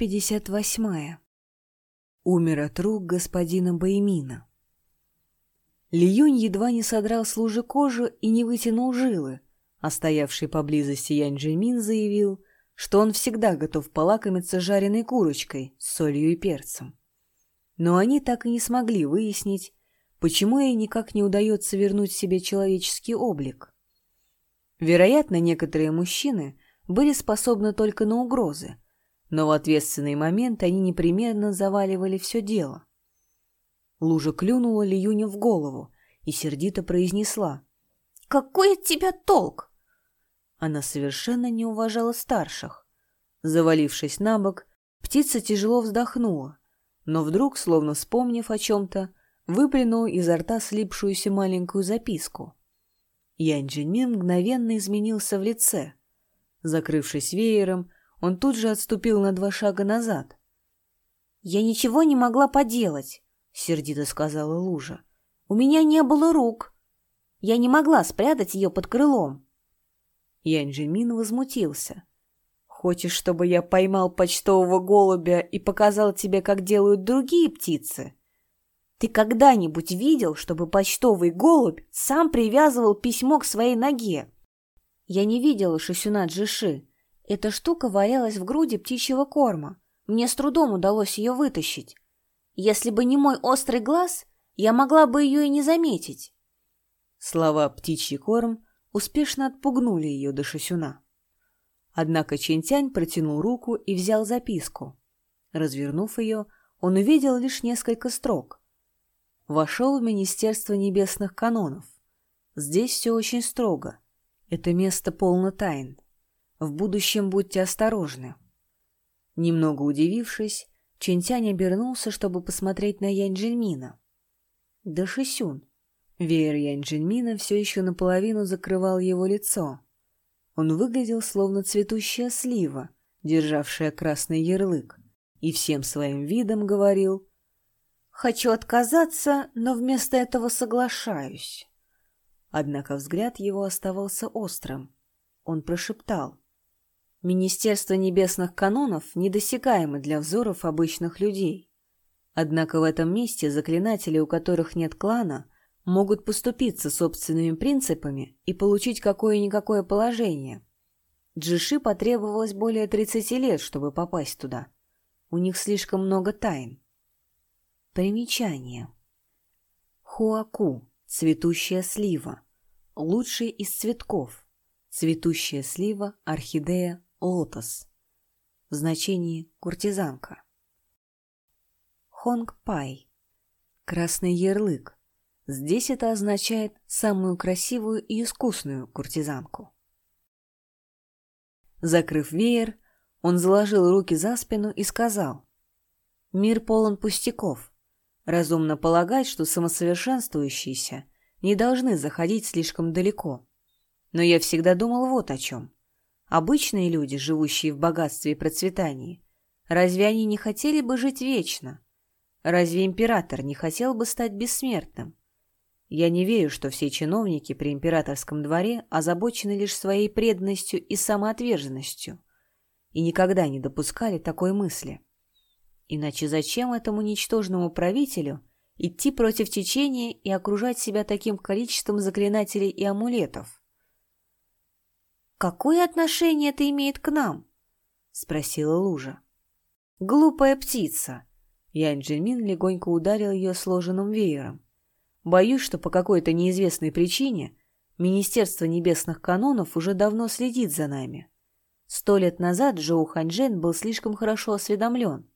Глава 58. Умер от рук господина Баймина. Лиюнь едва не содрал с лужи кожу и не вытянул жилы, а стоявший поблизости Янь Джимин заявил, что он всегда готов полакомиться жареной курочкой с солью и перцем. Но они так и не смогли выяснить, почему ей никак не удается вернуть себе человеческий облик. Вероятно, некоторые мужчины были способны только на угрозы, но в ответственный момент они непременно заваливали все дело. Лужа клюнула Лиюню в голову и сердито произнесла. «Какой от тебя толк?» Она совершенно не уважала старших. Завалившись на бок, птица тяжело вздохнула, но вдруг, словно вспомнив о чем-то, выплюнула изо рта слипшуюся маленькую записку. Янь Джинмин мгновенно изменился в лице. Закрывшись веером, он тут же отступил на два шага назад. «Я ничего не могла поделать», — сердито сказала Лужа. «У меня не было рук. Я не могла спрятать ее под крылом». Янь Джинмин возмутился. «Хочешь, чтобы я поймал почтового голубя и показал тебе, как делают другие птицы?» Ты когда-нибудь видел, чтобы почтовый голубь сам привязывал письмо к своей ноге? Я не видела Шисюна Джиши, эта штука валялась в груди птичьего корма. Мне с трудом удалось ее вытащить. Если бы не мой острый глаз, я могла бы ее и не заметить. Слова «птичий корм» успешно отпугнули ее до шесюна. Однако Чентянь протянул руку и взял записку. Развернув ее, он увидел лишь несколько строк. Вошел в Министерство небесных канонов. Здесь все очень строго. Это место полно тайн. В будущем будьте осторожны. Немного удивившись, Чентянь обернулся, чтобы посмотреть на Янь Джельмина. Да Шисюн. Веер Янь Джельмина все еще наполовину закрывал его лицо. Он выглядел словно цветущая слива, державшая красный ярлык, и всем своим видом говорил «Хочу отказаться, но вместо этого соглашаюсь». Однако взгляд его оставался острым. Он прошептал Министерство небесных канонов недосягаемо для взоров обычных людей. Однако в этом месте заклинатели, у которых нет клана, могут поступиться собственными принципами и получить какое-никакое положение. Джиши потребовалось более 30 лет, чтобы попасть туда. У них слишком много тайн. Примечание. Хуаку – цветущая слива. Лучший из цветков. Цветущая слива, орхидея, Лотос. В значении куртизанка. Хонг Пай. Красный ярлык. Здесь это означает самую красивую и искусную куртизанку. Закрыв веер, он заложил руки за спину и сказал, «Мир полон пустяков. Разумно полагать, что самосовершенствующиеся не должны заходить слишком далеко. Но я всегда думал вот о чем. Обычные люди, живущие в богатстве и процветании, разве они не хотели бы жить вечно? Разве император не хотел бы стать бессмертным? Я не верю, что все чиновники при императорском дворе озабочены лишь своей преданностью и самоотверженностью и никогда не допускали такой мысли. Иначе зачем этому ничтожному правителю идти против течения и окружать себя таким количеством заклинателей и амулетов? «Какое отношение это имеет к нам?» — спросила Лужа. «Глупая птица!» Янь Джинмин легонько ударил ее сложенным веером. «Боюсь, что по какой-то неизвестной причине Министерство небесных канонов уже давно следит за нами. Сто лет назад Джоу Ханьжен был слишком хорошо осведомлен.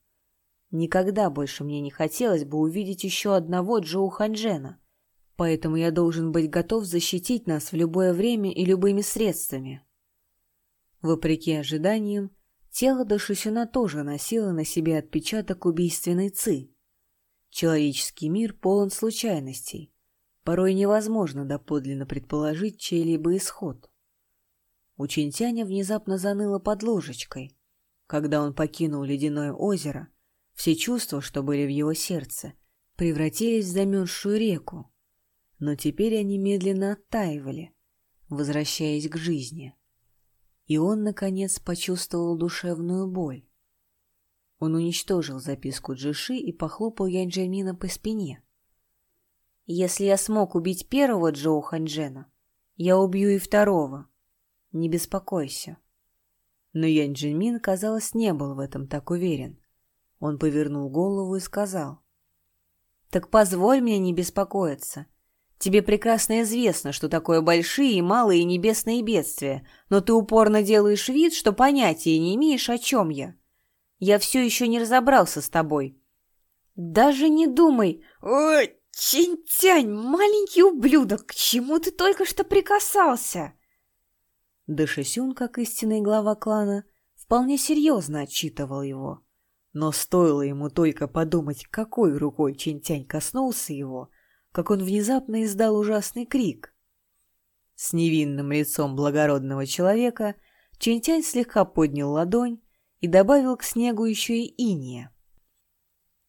Никогда больше мне не хотелось бы увидеть еще одного Джоу Ханьжена, поэтому я должен быть готов защитить нас в любое время и любыми средствами». Вопреки ожиданиям, тело Дашусюна тоже носило на себе отпечаток убийственной ци. Человеческий мир полон случайностей. Порой невозможно доподлинно предположить чей-либо исход. У Чинтяня внезапно заныло под ложечкой. Когда он покинул ледяное озеро, все чувства, что были в его сердце, превратились в замерзшую реку. Но теперь они медленно оттаивали, возвращаясь к жизни и он, наконец, почувствовал душевную боль. Он уничтожил записку Джиши и похлопал Янджельмина по спине. «Если я смог убить первого Джоу Ханджена, я убью и второго. Не беспокойся». Но Янджельмин, казалось, не был в этом так уверен. Он повернул голову и сказал. «Так позволь мне не беспокоиться. Тебе прекрасно известно, что такое большие и малые небесные бедствия, но ты упорно делаешь вид, что понятия не имеешь, о чем я. Я все еще не разобрался с тобой. Даже не думай. Ой, Чинтянь, маленький ублюдок, к чему ты только что прикасался? Дашисюн, как истинный глава клана, вполне серьезно отчитывал его. Но стоило ему только подумать, какой рукой Чинтянь коснулся его, как он внезапно издал ужасный крик. С невинным лицом благородного человека Чинтянь слегка поднял ладонь и добавил к снегу еще и иния.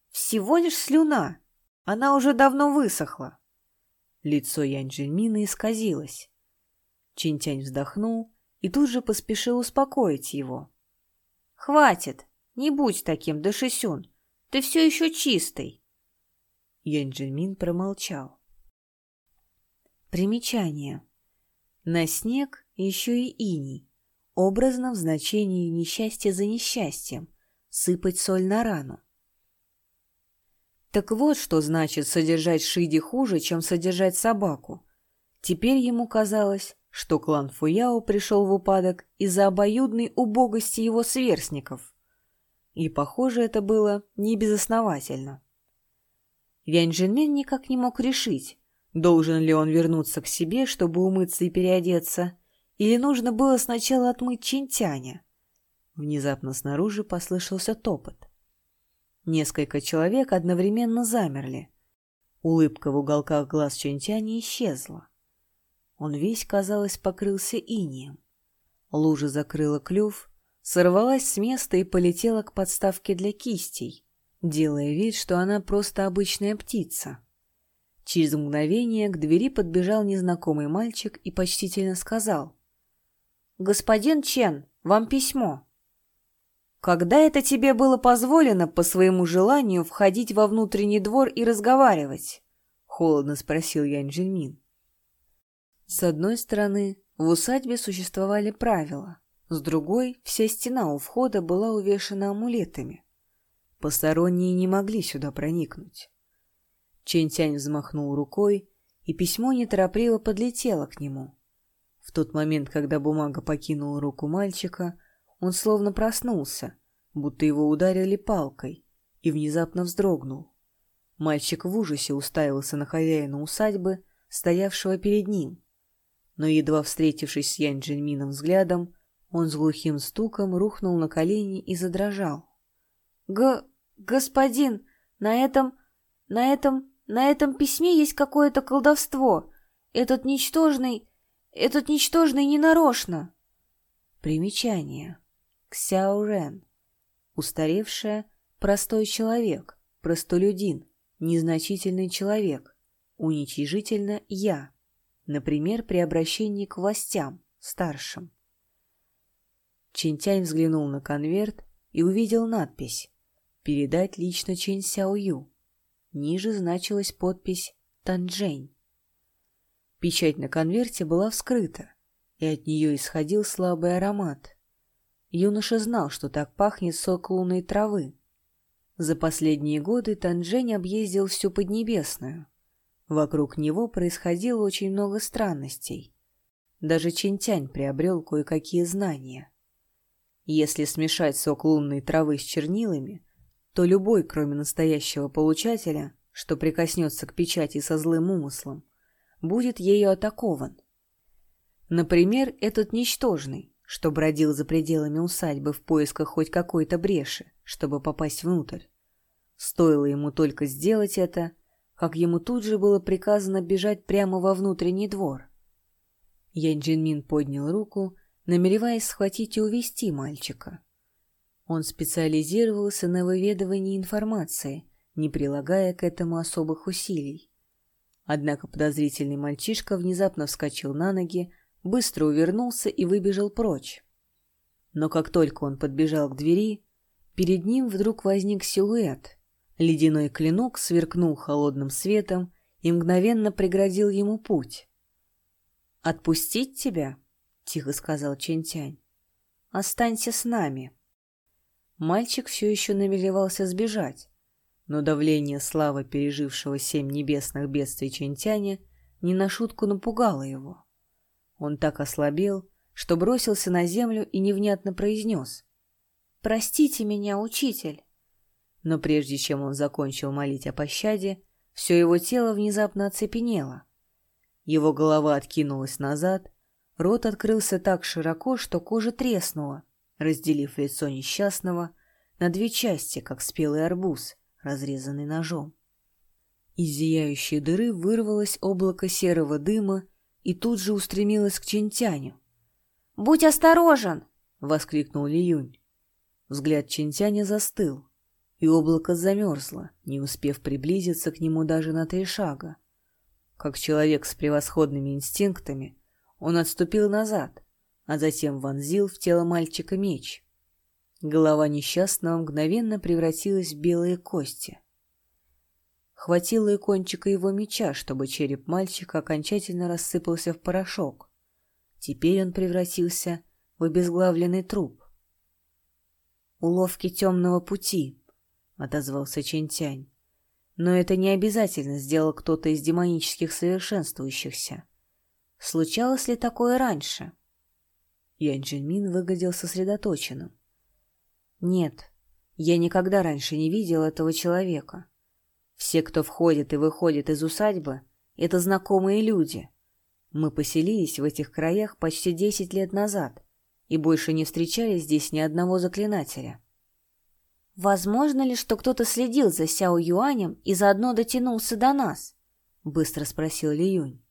«Всего лишь слюна. Она уже давно высохла». Лицо Янь Джельмина исказилось. Чинтянь вздохнул и тут же поспешил успокоить его. «Хватит, не будь таким, Дашисюн, ты все еще чистый. Янджельмин промолчал. Примечание. На снег еще и иней. Образно в значении несчастья за несчастьем. Сыпать соль на рану. Так вот, что значит содержать Шиди хуже, чем содержать собаку. Теперь ему казалось, что клан Фуяо пришел в упадок из-за обоюдной убогости его сверстников. И, похоже, это было не Джинмен никак не мог решить, должен ли он вернуться к себе, чтобы умыться и переодеться, или нужно было сначала отмыть Чинтяня. Внезапно снаружи послышался топот. Несколько человек одновременно замерли. Улыбка в уголках глаз Чинтяня исчезла. Он весь, казалось, покрылся инием. Лужа закрыла клюв, сорвалась с места и полетела к подставке для кистей, делая вид, что она просто обычная птица. Через мгновение к двери подбежал незнакомый мальчик и почтительно сказал. «Господин Чен, вам письмо». «Когда это тебе было позволено по своему желанию входить во внутренний двор и разговаривать?» — холодно спросил Янь Джельмин. С одной стороны, в усадьбе существовали правила, с другой, вся стена у входа была увешана амулетами. Посторонние не могли сюда проникнуть. Чентянь взмахнул рукой, и письмо неторопливо подлетело к нему. В тот момент, когда бумага покинула руку мальчика, он словно проснулся, будто его ударили палкой, и внезапно вздрогнул. Мальчик в ужасе уставился на хозяина усадьбы, стоявшего перед ним. Но, едва встретившись с Янь Джиньмином взглядом, он с глухим стуком рухнул на колени и задрожал. Г... господин, на этом... на этом... на этом письме есть какое-то колдовство. Этот ничтожный... этот ничтожный ненарочно. Примечание. Ксяо Рен. Устаревшая, простой человек, простолюдин, незначительный человек, уничижительно «я», например, при обращении к властям, старшим. Чинтянь взглянул на конверт и увидел надпись передать лично Чен Сяою. Ниже значилась подпись «Танжень». Печать на конверте была вскрыта, и от нее исходил слабый аромат. Юноша знал, что так пахнет сок лунной травы. За последние годы Танжень объездил всю Поднебесную. Вокруг него происходило очень много странностей. Даже Чинтянь приобрел кое-какие знания. Если смешать сок лунной травы с чернилами, то любой, кроме настоящего получателя, что прикоснется к печати со злым умыслом, будет ею атакован. Например, этот ничтожный, что бродил за пределами усадьбы в поисках хоть какой-то бреши, чтобы попасть внутрь. Стоило ему только сделать это, как ему тут же было приказано бежать прямо во внутренний двор. Ян Джинмин поднял руку, намереваясь схватить и увести мальчика. Он специализировался на выведывании информации, не прилагая к этому особых усилий. Однако подозрительный мальчишка внезапно вскочил на ноги, быстро увернулся и выбежал прочь. Но как только он подбежал к двери, Перед ним вдруг возник силуэт. Ледяной клинок сверкнул холодным светом и мгновенно преградил ему путь. «Отпустить тебя?» — тихо сказал Чентянь. «Останься с нами». Мальчик все еще намеревался сбежать, но давление славы пережившего семь небесных бедствий Чентяня не на шутку напугало его. Он так ослабел, что бросился на землю и невнятно произнес «Простите меня, учитель!» Но прежде чем он закончил молить о пощаде, все его тело внезапно оцепенело. Его голова откинулась назад, рот открылся так широко, что кожа треснула, разделив лицо несчастного на две части, как спелый арбуз, разрезанный ножом. Из зияющей дыры вырвалось облако серого дыма и тут же устремилось к Чинтяню. «Будь осторожен!» — воскликнул Лиюнь. Взгляд Чинтяня застыл, и облако замерзло, не успев приблизиться к нему даже на три шага. Как человек с превосходными инстинктами, он отступил назад, а затем вонзил в тело мальчика меч. Голова несчастного мгновенно превратилась в белые кости. Хватило и кончика его меча, чтобы череп мальчика окончательно рассыпался в порошок. Теперь он превратился в обезглавленный труп. «Уловки темного пути», — отозвался Чентянь. «Но это не обязательно сделал кто-то из демонических совершенствующихся. Случалось ли такое раньше?» Янь Джинмин выглядел сосредоточенным. Нет, я никогда раньше не видел этого человека. Все, кто входит и выходит из усадьбы, это знакомые люди. Мы поселились в этих краях почти десять лет назад и больше не встречали здесь ни одного заклинателя. «Возможно ли, что кто-то следил за Сяо Юанем и заодно дотянулся до нас?» — быстро спросил Ли Юнь.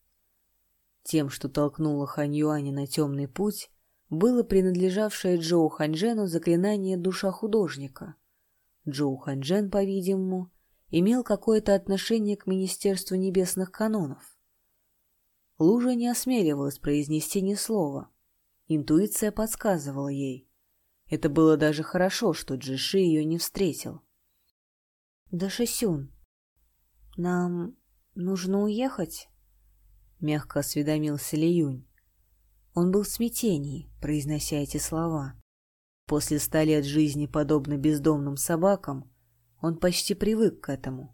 Тем, что толкнуло Хань Юаня на темный путь, было принадлежавшее Джоу Ханьжену заклинание «Душа художника». Джоу Ханьжен, по-видимому, имел какое-то отношение к Министерству небесных канонов. Лужа не осмеливалась произнести ни слова. Интуиция подсказывала ей. Это было даже хорошо, что Джиши ее не встретил. «Да, Шисюн, нам нужно уехать?» — мягко осведомился Ли Юнь. Он был в смятении, произнося эти слова. После ста лет жизни, подобно бездомным собакам, он почти привык к этому.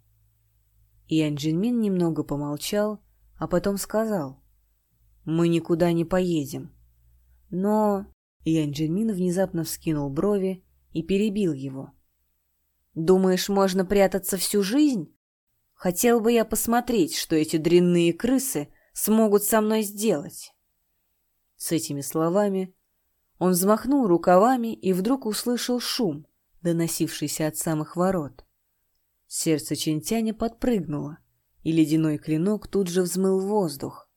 Ян Джинмин немного помолчал, а потом сказал, «Мы никуда не поедем». Но Ян Джинмин внезапно вскинул брови и перебил его. «Думаешь, можно прятаться всю жизнь? Хотел бы я посмотреть, что эти дрянные крысы смогут со мной сделать». С этими словами он взмахнул рукавами и вдруг услышал шум, доносившийся от самых ворот. Сердце Чентяня подпрыгнуло, и ледяной клинок тут же взмыл воздух.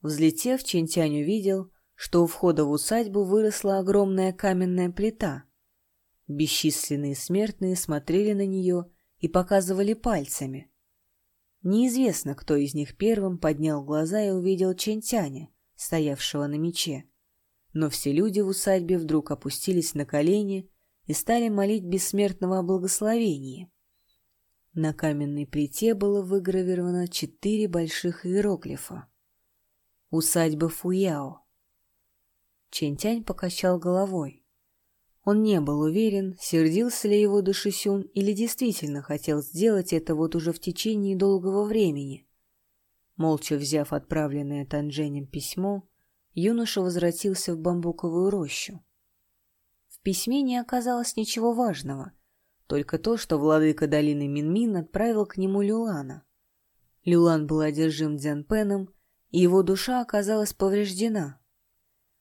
Взлетев, Чентянь увидел, что у входа в усадьбу выросла огромная каменная плита. Бесчисленные смертные смотрели на нее и показывали пальцами. Неизвестно, кто из них первым поднял глаза и увидел Чентяня, стоявшего на мече. Но все люди в усадьбе вдруг опустились на колени и стали молить бессмертного о благословении. На каменной плите было выгравировано четыре больших иероглифа. Усадьба Фуяо. Чентянь покачал головой. Он не был уверен, сердился ли его Душисюн или действительно хотел сделать это вот уже в течение долгого времени. Молча взяв отправленное Танженем письмо, юноша возвратился в бамбуковую рощу. В письме не оказалось ничего важного, только то, что владыка долины Минмин отправил к нему Люлана. Люлан был одержим Дзянпеном, и его душа оказалась повреждена.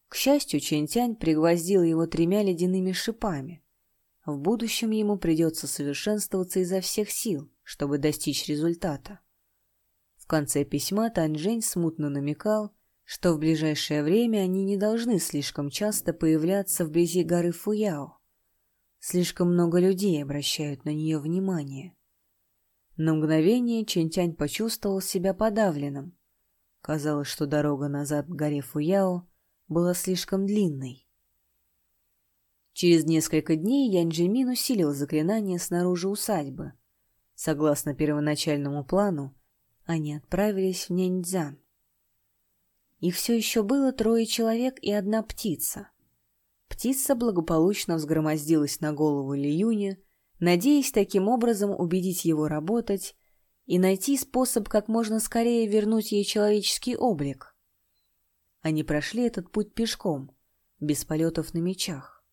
К счастью, Чентянь пригвоздил его тремя ледяными шипами. В будущем ему придется совершенствоваться изо всех сил, чтобы достичь результата конце письма Танжень смутно намекал, что в ближайшее время они не должны слишком часто появляться вблизи горы Фуяо. Слишком много людей обращают на нее внимание. На мгновение Чентянь почувствовал себя подавленным. Казалось, что дорога назад к горе Фуяо была слишком длинной. Через несколько дней Янджимин усилил заклинание снаружи усадьбы. Согласно первоначальному плану, они отправились в Няньцзян. Их все еще было трое человек и одна птица. Птица благополучно взгромоздилась на голову Лиюня, надеясь таким образом убедить его работать и найти способ как можно скорее вернуть ей человеческий облик. Они прошли этот путь пешком, без полетов на мечах.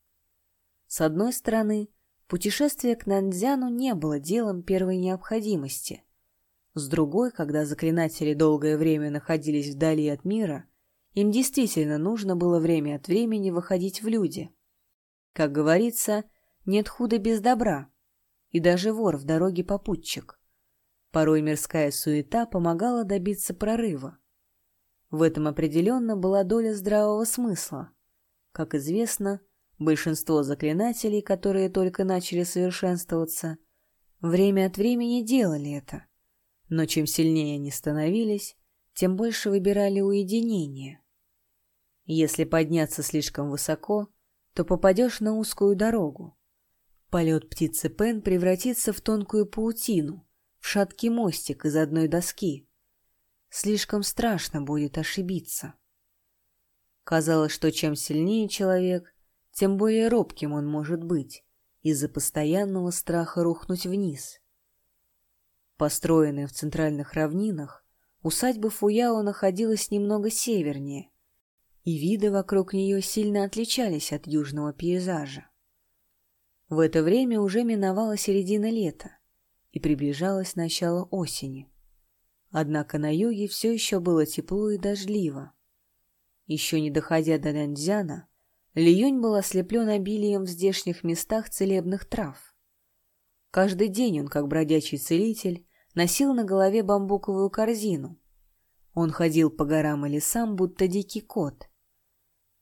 С одной стороны, путешествие к Нандзяну не было делом первой необходимости. С другой, когда заклинатели долгое время находились вдали от мира, им действительно нужно было время от времени выходить в люди. Как говорится, нет худа без добра, и даже вор в дороге попутчик. Порой мирская суета помогала добиться прорыва. В этом определенно была доля здравого смысла. Как известно, большинство заклинателей, которые только начали совершенствоваться, время от времени делали это. Но чем сильнее они становились, тем больше выбирали уединение. Если подняться слишком высоко, то попадешь на узкую дорогу. Полет птицы Пен превратится в тонкую паутину, в шаткий мостик из одной доски. Слишком страшно будет ошибиться. Казалось, что чем сильнее человек, тем более робким он может быть из-за постоянного страха рухнуть вниз. Построенная в центральных равнинах, усадьба Фуяо находилась немного севернее, и виды вокруг нее сильно отличались от южного пейзажа. В это время уже миновала середина лета и приближалось начало осени. Однако на юге все еще было тепло и дождливо. Еще не доходя до Наньцзяна, Лиюнь был ослеплен обилием в здешних местах целебных трав. Каждый день он, как бродячий целитель, носил на голове бамбуковую корзину. Он ходил по горам и лесам, будто дикий кот,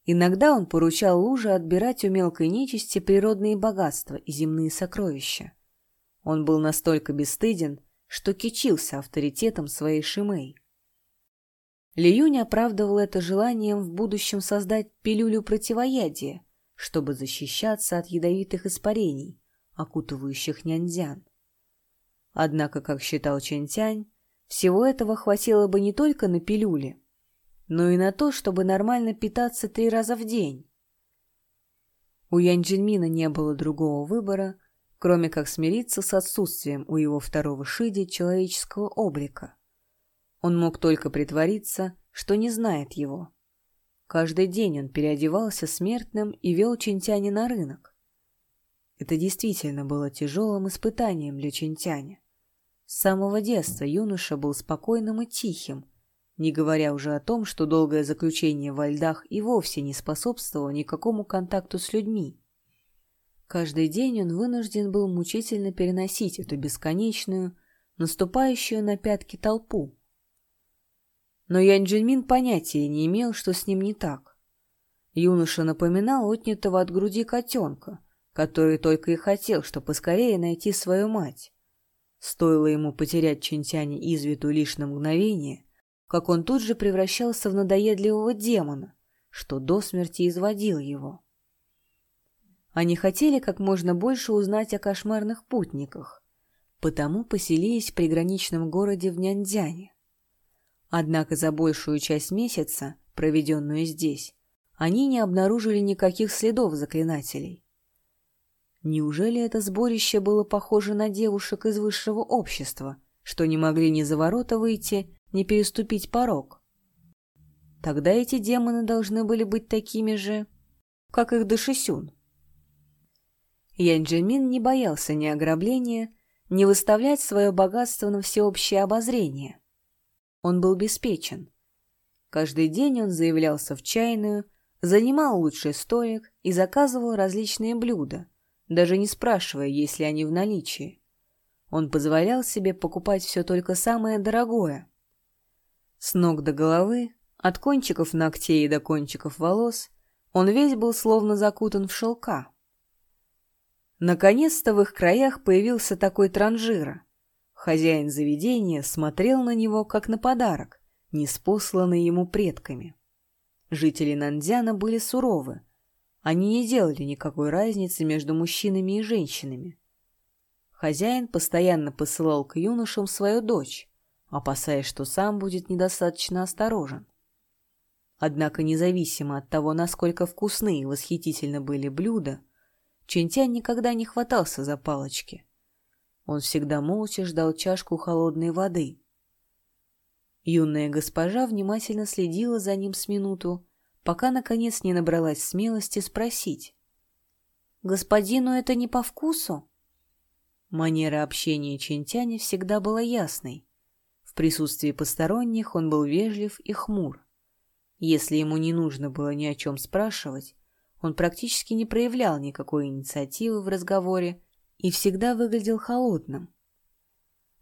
Иногда он поручал луже отбирать у мелкой нечисти природные богатства и земные сокровища. Он был настолько бесстыден, что кичился авторитетом своей Шимей. Лиюнь оправдывал это желанием в будущем создать пилюлю противоядия, чтобы защищаться от ядовитых испарений, окутывающих няньцзян. Однако, как считал Чэньтянь, всего этого хватило бы не только на пилюле, но и на то, чтобы нормально питаться три раза в день. У Янь Джинмина не было другого выбора, кроме как смириться с отсутствием у его второго Шиди человеческого облика. Он мог только притвориться, что не знает его. Каждый день он переодевался смертным и вел Чинтяня на рынок. Это действительно было тяжелым испытанием для Чинтяня. С самого детства юноша был спокойным и тихим, не говоря уже о том, что долгое заключение во льдах и вовсе не способствовало никакому контакту с людьми. Каждый день он вынужден был мучительно переносить эту бесконечную, наступающую на пятки толпу. Но Янь Джинмин понятия не имел, что с ним не так. Юноша напоминал отнятого от груди котенка, который только и хотел, что поскорее найти свою мать. Стоило ему потерять Чинтяне из виду лишь на мгновение, как он тут же превращался в надоедливого демона, что до смерти изводил его. Они хотели как можно больше узнать о кошмарных путниках, потому поселились в приграничном городе в Няньцзяне. Однако за большую часть месяца, проведенную здесь, они не обнаружили никаких следов заклинателей. Неужели это сборище было похоже на девушек из высшего общества, что не могли ни за ворота выйти, не переступить порог. Тогда эти демоны должны были быть такими же, как их Дашисюн. Янджимин не боялся ни ограбления, ни выставлять свое богатство на всеобщее обозрение. Он был беспечен. Каждый день он заявлялся в чайную, занимал лучший столик и заказывал различные блюда, даже не спрашивая, есть ли они в наличии. Он позволял себе покупать все только самое дорогое, с ног до головы, от кончиков ногтей до кончиков волос, он весь был словно закутан в шелка. Наконец-то в их краях появился такой транжира. Хозяин заведения смотрел на него, как на подарок, неспосланный ему предками. Жители Нандзяна были суровы, Они не делали никакой разницы между мужчинами и женщинами. Хозяин постоянно посылал к юношам свою дочь, опасаясь, что сам будет недостаточно осторожен. Однако независимо от того, насколько вкусны и восхитительно были блюда, Чентянь никогда не хватался за палочки. Он всегда молча ждал чашку холодной воды. Юная госпожа внимательно следила за ним с минуту, пока, наконец, не набралась смелости спросить. «Господину это не по вкусу?» Манера общения Чентяня всегда была ясной. В присутствии посторонних он был вежлив и хмур. Если ему не нужно было ни о чем спрашивать, он практически не проявлял никакой инициативы в разговоре и всегда выглядел холодным.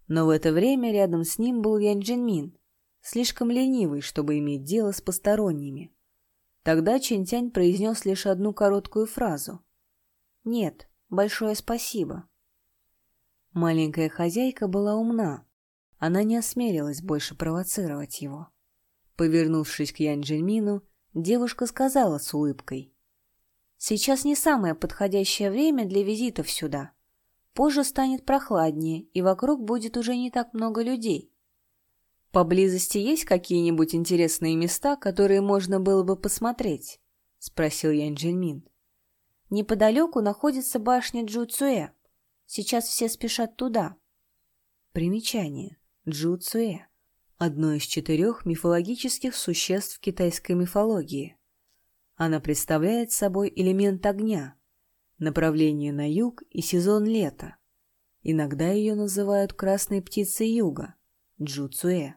Но в это время рядом с ним был Ян Джинмин, слишком ленивый, чтобы иметь дело с посторонними. Тогда Чентянь произнес лишь одну короткую фразу. «Нет, большое спасибо». Маленькая хозяйка была умна. Она не осмелилась больше провоцировать его. Повернувшись к Ян Джинмину, девушка сказала с улыбкой. Сейчас не самое подходящее время для визитов сюда. Позже станет прохладнее, и вокруг будет уже не так много людей. Поблизости есть какие-нибудь интересные места, которые можно было бы посмотреть? Спросил Ян Джинмин. Неподалеку находится башня Джуцуэ. Сейчас все спешат туда. Примечание. Джуцуэ. Одно из четырех мифологических существ китайской мифологии. Она представляет собой элемент огня, направление на юг и сезон лета. Иногда ее называют красной птицей юга – Джуцуэ.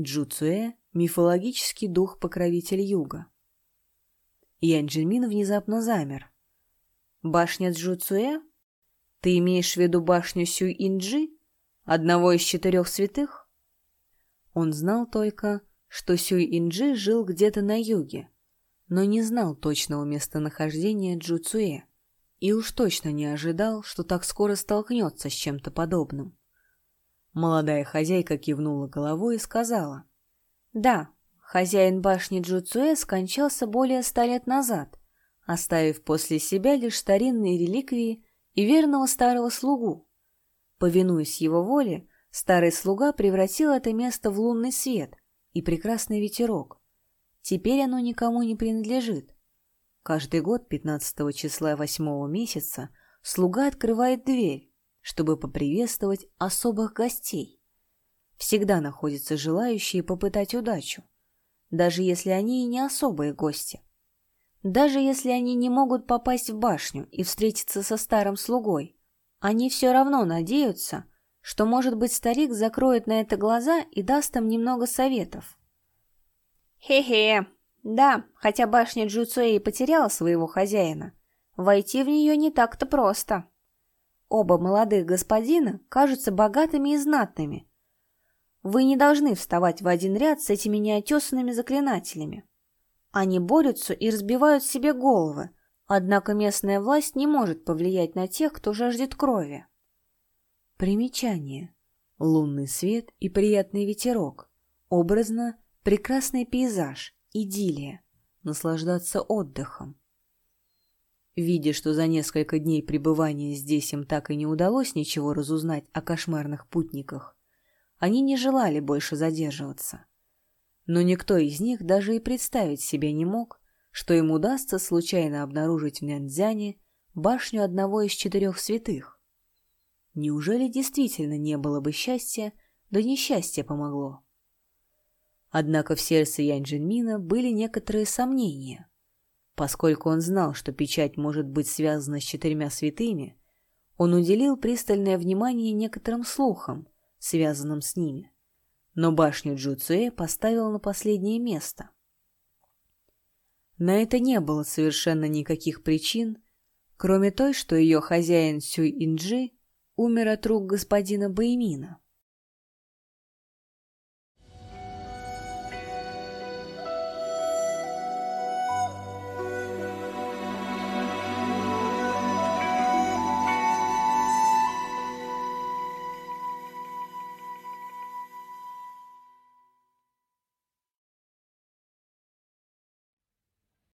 Джуцуэ – мифологический дух-покровитель юга. Янджельмин внезапно замер. «Башня Джуцуэ? Ты имеешь в виду башню Сюй-Инджи, одного из четырех святых?» Он знал только, что Сюй-Инджи жил где-то на юге, но не знал точного местонахождения Джуцуэ и уж точно не ожидал, что так скоро столкнется с чем-то подобным. Молодая хозяйка кивнула головой и сказала. «Да, хозяин башни Джуцуэ скончался более ста лет назад, оставив после себя лишь старинные реликвии и верного старого слугу. Повинуясь его воле, старый слуга превратил это место в лунный свет и прекрасный ветерок, Теперь оно никому не принадлежит. Каждый год 15 числа 8 месяца слуга открывает дверь, чтобы поприветствовать особых гостей. Всегда находятся желающие попытать удачу, даже если они и не особые гости. Даже если они не могут попасть в башню и встретиться со старым слугой, они все равно надеются, что, может быть, старик закроет на это глаза и даст им немного советов. Хе-хе. Да, хотя башня Джуцуэй потеряла своего хозяина, войти в нее не так-то просто. Оба молодых господина кажутся богатыми и знатными. Вы не должны вставать в один ряд с этими неотесанными заклинателями. Они борются и разбивают себе головы, однако местная власть не может повлиять на тех, кто жаждет крови. Примечание. Лунный свет и приятный ветерок. Образно Прекрасный пейзаж, идиллия, наслаждаться отдыхом. Видя, что за несколько дней пребывания здесь им так и не удалось ничего разузнать о кошмарных путниках, они не желали больше задерживаться. Но никто из них даже и представить себе не мог, что им удастся случайно обнаружить в Нянцзяне башню одного из четырех святых. Неужели действительно не было бы счастья, да несчастье помогло? Однако в сердце Янь Джинмина были некоторые сомнения. Поскольку он знал, что печать может быть связана с четырьмя святыми, он уделил пристальное внимание некоторым слухам, связанным с ними. Но башню Джуцуэ поставил на последнее место. На это не было совершенно никаких причин, кроме той, что ее хозяин Сюй Инджи умер от рук господина Баймина.